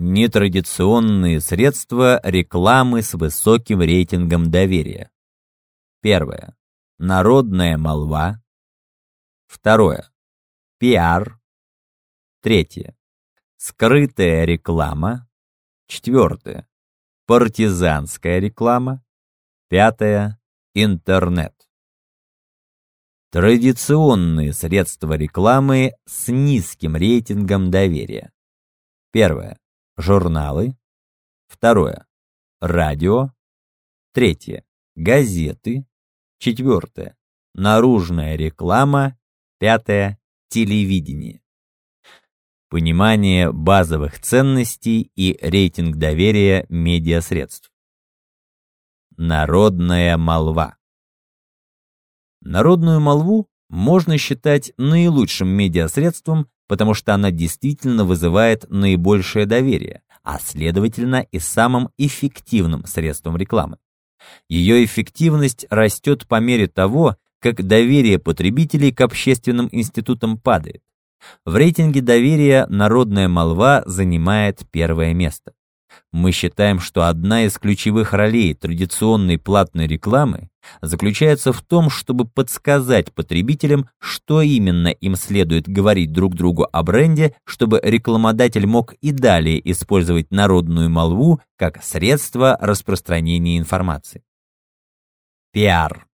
Нетрадиционные средства рекламы с высоким рейтингом доверия. Первое. Народная молва. Второе. Пиар. Третье. Скрытая реклама. Четвертое. Партизанская реклама. Пятое. Интернет. Традиционные средства рекламы с низким рейтингом доверия. Первое. Журналы. Второе. Радио. Третье. Газеты. Четвертое. Наружная реклама. Пятое. Телевидение. Понимание базовых ценностей и рейтинг доверия медиасредств. Народная молва. Народную молву можно считать наилучшим медиасредством, потому что она действительно вызывает наибольшее доверие, а следовательно и самым эффективным средством рекламы. Ее эффективность растет по мере того, как доверие потребителей к общественным институтам падает. В рейтинге доверия народная молва занимает первое место. Мы считаем, что одна из ключевых ролей традиционной платной рекламы заключается в том, чтобы подсказать потребителям, что именно им следует говорить друг другу о бренде, чтобы рекламодатель мог и далее использовать народную молву как средство распространения информации. Пиар.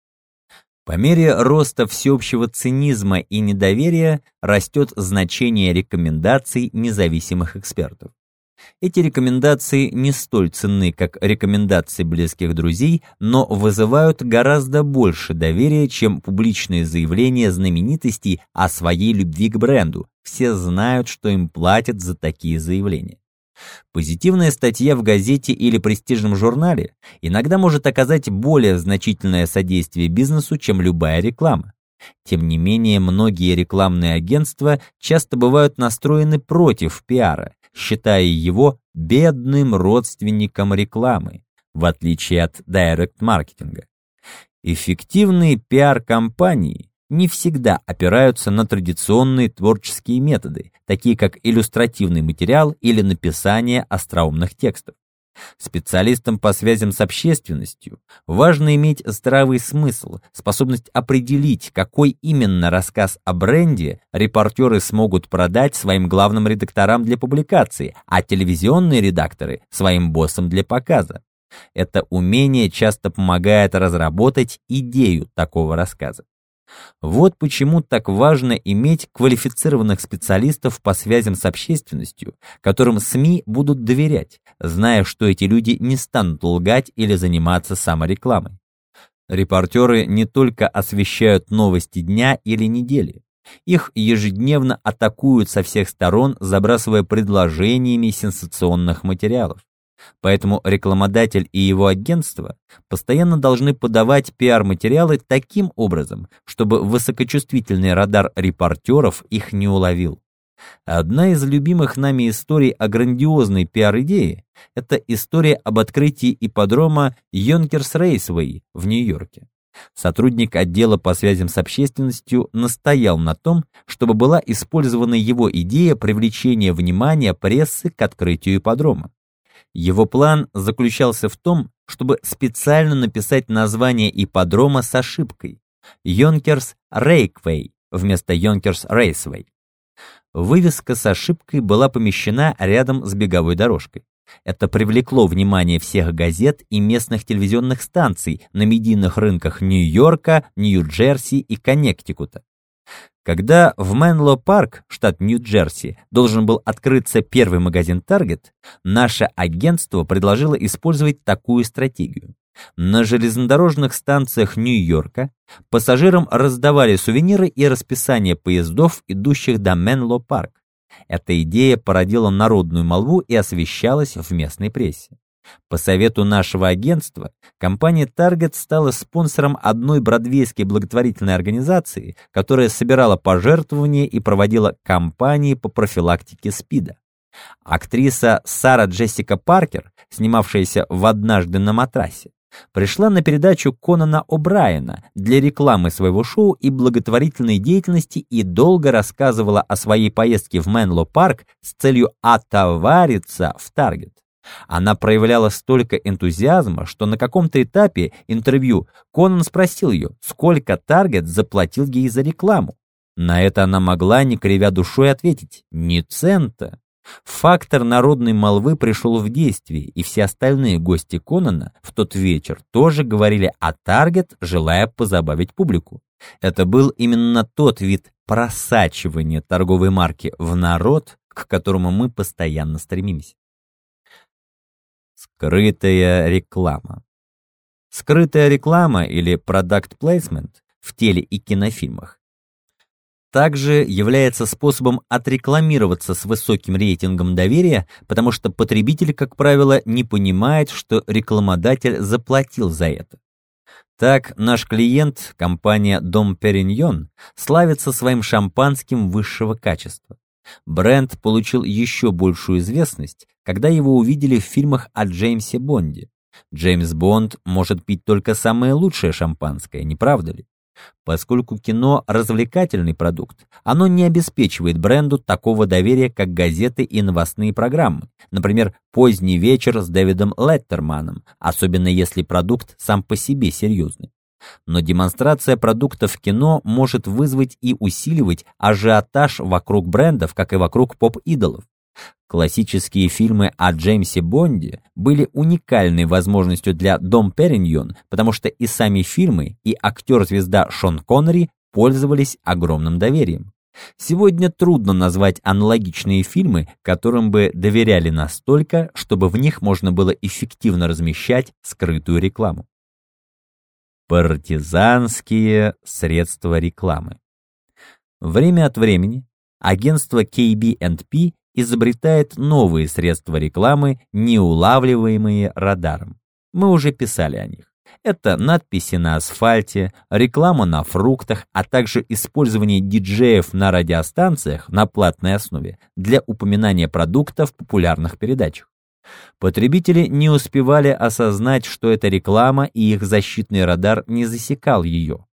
По мере роста всеобщего цинизма и недоверия растет значение рекомендаций независимых экспертов. Эти рекомендации не столь ценны, как рекомендации близких друзей, но вызывают гораздо больше доверия, чем публичные заявления знаменитостей о своей любви к бренду. Все знают, что им платят за такие заявления. Позитивная статья в газете или престижном журнале иногда может оказать более значительное содействие бизнесу, чем любая реклама. Тем не менее, многие рекламные агентства часто бывают настроены против пиара считая его бедным родственником рекламы, в отличие от директ-маркетинга. Эффективные пиар-компании не всегда опираются на традиционные творческие методы, такие как иллюстративный материал или написание остроумных текстов. Специалистам по связям с общественностью важно иметь здравый смысл, способность определить, какой именно рассказ о бренде репортеры смогут продать своим главным редакторам для публикации, а телевизионные редакторы – своим боссам для показа. Это умение часто помогает разработать идею такого рассказа. Вот почему так важно иметь квалифицированных специалистов по связям с общественностью, которым СМИ будут доверять, зная, что эти люди не станут лгать или заниматься саморекламой. Репортеры не только освещают новости дня или недели, их ежедневно атакуют со всех сторон, забрасывая предложениями сенсационных материалов. Поэтому рекламодатель и его агентство постоянно должны подавать пиар-материалы таким образом, чтобы высокочувствительный радар репортеров их не уловил. Одна из любимых нами историй о грандиозной пиар-идее – это история об открытии ипподрома Йонкерс Рейсвей в Нью-Йорке. Сотрудник отдела по связям с общественностью настоял на том, чтобы была использована его идея привлечения внимания прессы к открытию ипподрома. Его план заключался в том, чтобы специально написать название ипподрома с ошибкой «Йонкерс Рейквей» вместо «Йонкерс Рейсвей». Вывеска с ошибкой была помещена рядом с беговой дорожкой. Это привлекло внимание всех газет и местных телевизионных станций на медийных рынках Нью-Йорка, Нью-Джерси и Коннектикута. Когда в Менло Парк, штат Нью-Джерси, должен был открыться первый магазин Target, наше агентство предложило использовать такую стратегию. На железнодорожных станциях Нью-Йорка пассажирам раздавали сувениры и расписание поездов, идущих до Менло Парк. Эта идея породила народную молву и освещалась в местной прессе. По совету нашего агентства, компания Target стала спонсором одной бродвейской благотворительной организации, которая собирала пожертвования и проводила кампании по профилактике СПИДа. Актриса Сара Джессика Паркер, снимавшаяся в «Однажды на матрасе», пришла на передачу Конана О'Брайена для рекламы своего шоу и благотворительной деятельности и долго рассказывала о своей поездке в Менло Парк с целью отовариться в Таргет. Она проявляла столько энтузиазма, что на каком-то этапе интервью Конан спросил ее, сколько Таргет заплатил ей за рекламу. На это она могла, не кривя душой, ответить «ни цента». Фактор народной молвы пришел в действие, и все остальные гости Конана в тот вечер тоже говорили о Таргет, желая позабавить публику. Это был именно тот вид просачивания торговой марки в народ, к которому мы постоянно стремимся. Скрытая реклама. Скрытая реклама или product placement в теле и кинофильмах также является способом отрекламироваться с высоким рейтингом доверия, потому что потребитель, как правило, не понимает, что рекламодатель заплатил за это. Так, наш клиент, компания Дом Периньон, славится своим шампанским высшего качества. Бренд получил еще большую известность, когда его увидели в фильмах о Джеймсе Бонде. Джеймс Бонд может пить только самое лучшее шампанское, не правда ли? Поскольку кино – развлекательный продукт, оно не обеспечивает бренду такого доверия, как газеты и новостные программы, например, «Поздний вечер» с Дэвидом Леттерманом, особенно если продукт сам по себе серьезный. Но демонстрация продуктов в кино может вызвать и усиливать ажиотаж вокруг брендов, как и вокруг поп-идолов. Классические фильмы о Джеймсе Бонде были уникальной возможностью для Дом Периньон, потому что и сами фильмы, и актер-звезда Шон Коннери пользовались огромным доверием. Сегодня трудно назвать аналогичные фильмы, которым бы доверяли настолько, чтобы в них можно было эффективно размещать скрытую рекламу. Партизанские средства рекламы. Время от времени агентство KB&P изобретает новые средства рекламы, не улавливаемые радаром. Мы уже писали о них. Это надписи на асфальте, реклама на фруктах, а также использование диджеев на радиостанциях на платной основе для упоминания продуктов в популярных передачах. Потребители не успевали осознать, что это реклама, и их защитный радар не засекал ее.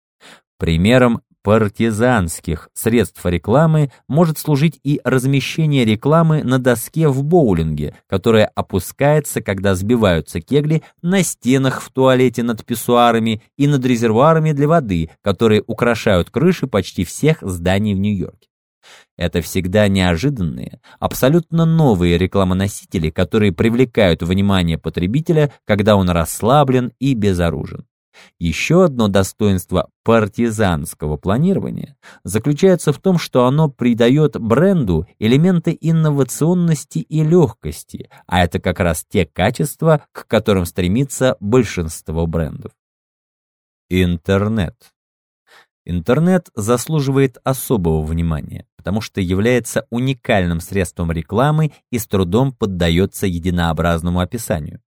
Примером партизанских средств рекламы может служить и размещение рекламы на доске в боулинге, которая опускается, когда сбиваются кегли на стенах в туалете над писсуарами и над резервуарами для воды, которые украшают крыши почти всех зданий в Нью-Йорке. Это всегда неожиданные, абсолютно новые рекламоносители, которые привлекают внимание потребителя, когда он расслаблен и безоружен. Еще одно достоинство партизанского планирования заключается в том, что оно придает бренду элементы инновационности и легкости, а это как раз те качества, к которым стремится большинство брендов. Интернет. Интернет заслуживает особого внимания, потому что является уникальным средством рекламы и с трудом поддается единообразному описанию.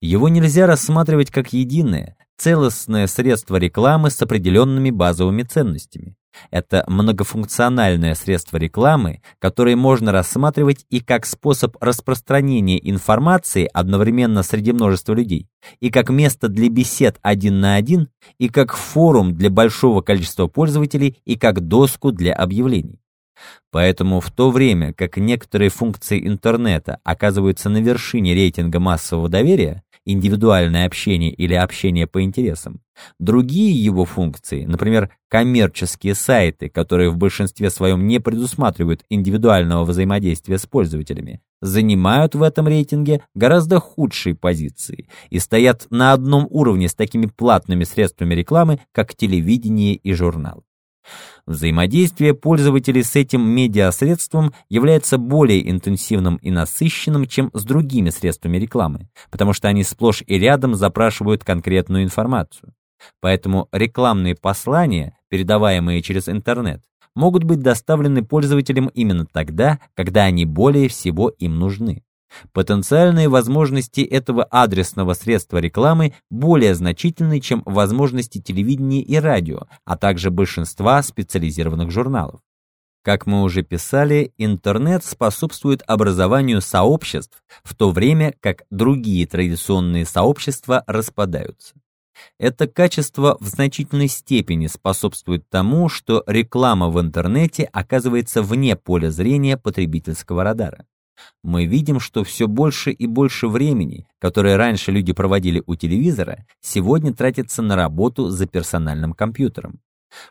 Его нельзя рассматривать как единое, целостное средство рекламы с определенными базовыми ценностями. Это многофункциональное средство рекламы, которое можно рассматривать и как способ распространения информации одновременно среди множества людей, и как место для бесед один на один, и как форум для большого количества пользователей, и как доску для объявлений. Поэтому в то время, как некоторые функции интернета оказываются на вершине рейтинга массового доверия, индивидуальное общение или общение по интересам, другие его функции, например, коммерческие сайты, которые в большинстве своем не предусматривают индивидуального взаимодействия с пользователями, занимают в этом рейтинге гораздо худшие позиции и стоят на одном уровне с такими платными средствами рекламы, как телевидение и журнал. Взаимодействие пользователей с этим медиасредством является более интенсивным и насыщенным, чем с другими средствами рекламы, потому что они сплошь и рядом запрашивают конкретную информацию. Поэтому рекламные послания, передаваемые через интернет, могут быть доставлены пользователям именно тогда, когда они более всего им нужны. Потенциальные возможности этого адресного средства рекламы более значительны, чем возможности телевидения и радио, а также большинства специализированных журналов. Как мы уже писали, интернет способствует образованию сообществ, в то время как другие традиционные сообщества распадаются. Это качество в значительной степени способствует тому, что реклама в интернете оказывается вне поля зрения потребительского радара. Мы видим, что все больше и больше времени, которое раньше люди проводили у телевизора, сегодня тратится на работу за персональным компьютером.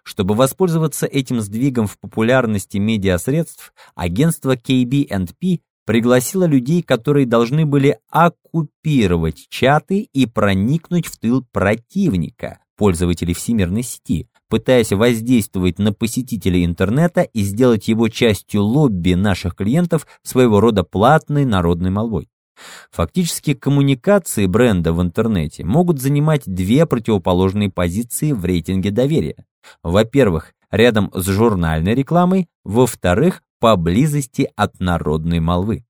Чтобы воспользоваться этим сдвигом в популярности медиасредств, агентство KB&P пригласило людей, которые должны были оккупировать чаты и проникнуть в тыл противника, пользователей всемирной сети, пытаясь воздействовать на посетителей интернета и сделать его частью лобби наших клиентов своего рода платной народной молвой. Фактически коммуникации бренда в интернете могут занимать две противоположные позиции в рейтинге доверия. Во-первых, рядом с журнальной рекламой, во-вторых, поблизости от народной молвы.